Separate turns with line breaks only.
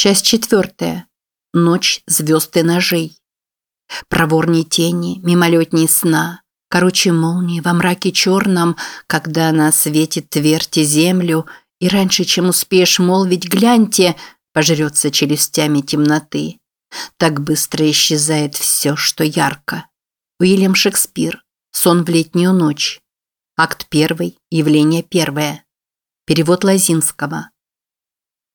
Часть четвертая. Ночь звезд и ножей. Проворней тени, мимолетней сна. Короче молнии во мраке черном, когда она светит твердь землю, и раньше, чем успеешь молвить «гляньте», пожрется челюстями темноты. Так быстро исчезает все, что ярко. Уильям Шекспир. Сон в летнюю ночь. Акт первый. Явление первое. Перевод Лазинского.